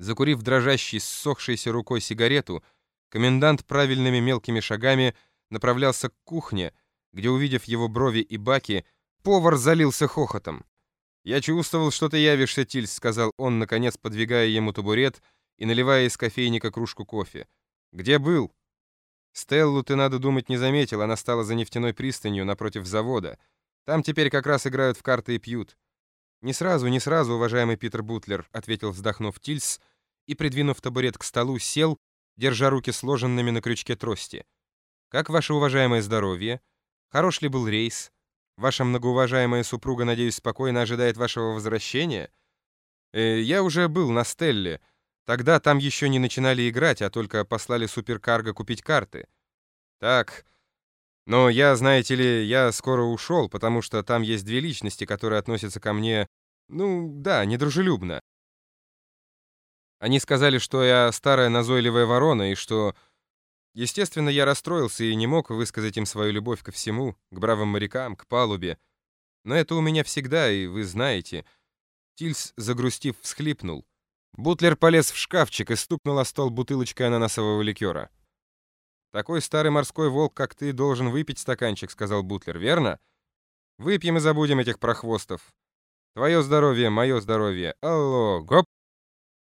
Закурив дрожащей, ссохшейся рукой сигарету, комендант правильными мелкими шагами направлялся к кухне, где, увидев его брови и баки, повар залился хохотом. «Я чувствовал, что ты явишься, Тильс», — сказал он, наконец подвигая ему табурет и наливая из кофейника кружку кофе. «Где был?» «Стеллу, ты, надо думать, не заметил, она стала за нефтяной пристанью напротив завода. Там теперь как раз играют в карты и пьют». «Не сразу, не сразу, уважаемый Питер Бутлер», — ответил, вздохнув Тильс, и, придвинув табурет к столу, сел, держа руки сложенными на крючке трости. «Как ваше уважаемое здоровье? Хорош ли был рейс? Ваша многоуважаемая супруга, надеюсь, спокойно ожидает вашего возвращения? Э, я уже был на Стелле. Тогда там еще не начинали играть, а только послали суперкарго купить карты. Так, но я, знаете ли, я скоро ушел, потому что там есть две личности, которые относятся ко мне, ну, да, недружелюбно. Они сказали, что я старая назойливая ворона, и что... Естественно, я расстроился и не мог высказать им свою любовь ко всему, к бравым морякам, к палубе. Но это у меня всегда, и вы знаете. Тильс, загрустив, всхлипнул. Бутлер полез в шкафчик и стукнул о стол бутылочкой ананасового ликера. «Такой старый морской волк, как ты, должен выпить стаканчик», — сказал Бутлер, верно? «Выпьем и забудем этих прохвостов. Твое здоровье, мое здоровье. Алло, гоп!»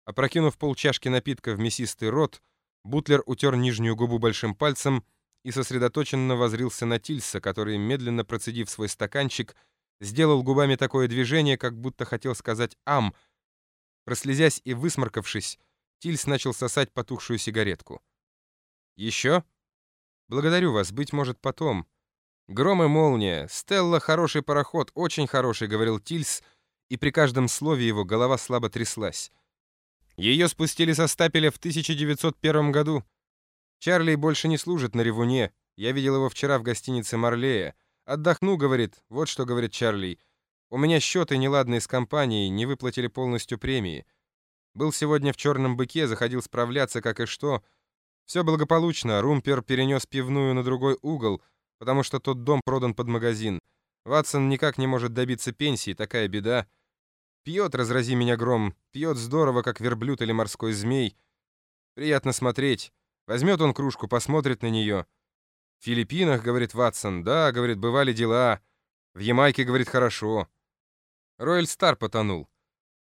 Опрокинув полчашки напитка в мясистый рот, Бутлер утер нижнюю губу большим пальцем и сосредоточенно возрился на Тильса, который, медленно процедив свой стаканчик, сделал губами такое движение, как будто хотел сказать «ам». Прослезясь и высморкавшись, Тильс начал сосать потухшую сигаретку. «Еще? Благодарю вас, быть может, потом. Гром и молния. Стелла — хороший пароход, очень хороший», — говорил Тильс, и при каждом слове его голова слабо тряслась. Ее спустили со стапеля в 1901 году. Чарли больше не служит на ревуне. Я видел его вчера в гостинице Марлея. «Отдохну», — говорит. Вот что говорит Чарли. «У меня счеты неладные с компанией, не выплатили полностью премии. Был сегодня в «Черном быке», заходил справляться, как и что. Все благополучно, Румпер перенес пивную на другой угол, потому что тот дом продан под магазин. Ватсон никак не может добиться пенсии, такая беда. Пьет, разрази меня гром, пьет здорово, как верблюд или морской змей. Приятно смотреть. Возьмет он кружку, посмотрит на нее. В Филиппинах, говорит Ватсон, да, говорит, бывали дела. В Ямайке, говорит, хорошо. Рояль Стар потонул.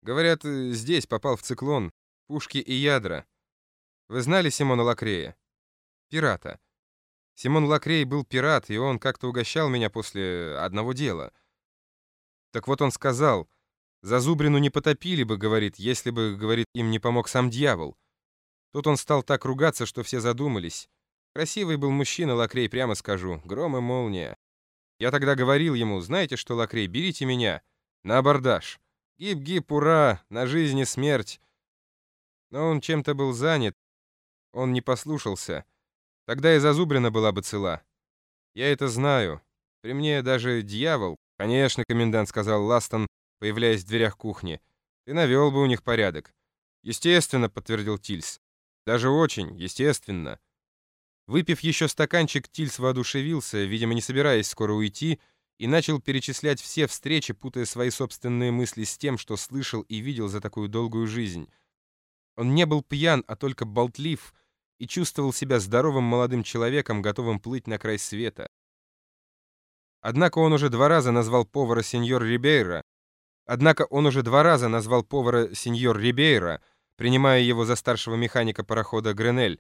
Говорят, здесь попал в циклон. Пушки и ядра. Вы знали Симона Лакрея? Пирата. Симон Лакрей был пират, и он как-то угощал меня после одного дела. Так вот он сказал... Зазубрину не потопили бы, говорит, если бы, говорит, им не помог сам дьявол. Тут он стал так ругаться, что все задумались. Красивый был мужчина, Лакрей, прямо скажу, гром и молния. Я тогда говорил ему, знаете что, Лакрей, берите меня на абордаж. Гип-гип, ура, на жизнь и смерть. Но он чем-то был занят, он не послушался. Тогда и Зазубрина была бы цела. Я это знаю. При мне даже дьявол... Конечно, комендант, сказал Ластон, появляясь в дверях кухни. «Ты навел бы у них порядок». «Естественно», — подтвердил Тильс. «Даже очень, естественно». Выпив еще стаканчик, Тильс воодушевился, видимо, не собираясь скоро уйти, и начал перечислять все встречи, путая свои собственные мысли с тем, что слышал и видел за такую долгую жизнь. Он не был пьян, а только болтлив, и чувствовал себя здоровым молодым человеком, готовым плыть на край света. Однако он уже два раза назвал повара сеньор Рибейра, Однако он уже два раза назвал повара сеньор Рибейра, принимая его за старшего механика парохода «Гренель»,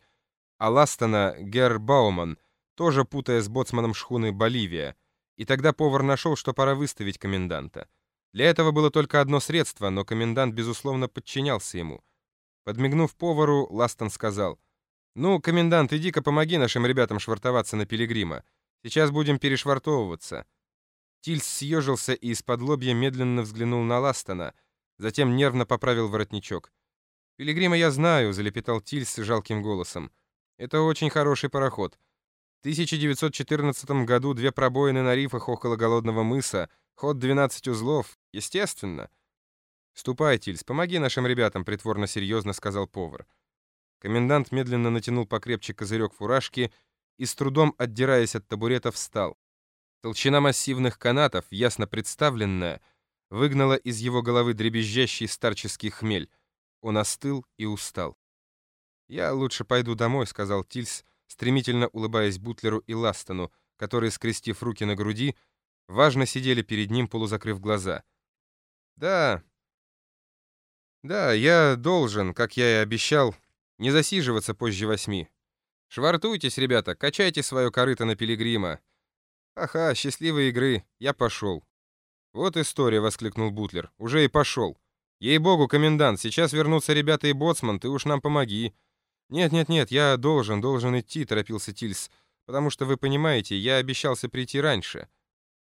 а Ластона — Герр Бауман, тоже путая с боцманом шхуны «Боливия». И тогда повар нашел, что пора выставить коменданта. Для этого было только одно средство, но комендант, безусловно, подчинялся ему. Подмигнув повару, Ластон сказал, «Ну, комендант, иди-ка помоги нашим ребятам швартоваться на пилигрима. Сейчас будем перешвартовываться». Тильс съежился и из-под лобья медленно взглянул на Ластона, затем нервно поправил воротничок. «Пилигрима я знаю», — залепетал Тильс жалким голосом. «Это очень хороший пароход. В 1914 году две пробоины на рифах около Голодного мыса, ход 12 узлов, естественно». «Ступай, Тильс, помоги нашим ребятам», — притворно серьезно сказал повар. Комендант медленно натянул покрепче козырек фуражки и, с трудом отдираясь от табурета, встал. Толщина массивных канатов, ясно представленная, выгнала из его головы дребезжащий старческий хмель. Он остыл и устал. «Я лучше пойду домой», — сказал Тильс, стремительно улыбаясь Бутлеру и Ластону, которые, скрестив руки на груди, важно сидели перед ним, полузакрыв глаза. «Да, да, я должен, как я и обещал, не засиживаться позже восьми. Швартуйтесь, ребята, качайте свое корыто на пилигрима. Ага, счастливой игры, я пошел». «Вот история», — воскликнул Бутлер, — «уже и пошел. Ей-богу, комендант, сейчас вернутся ребята и боцман, ты уж нам помоги». «Нет-нет-нет, я должен, должен идти», — торопился Тильс, «потому что, вы понимаете, я обещался прийти раньше».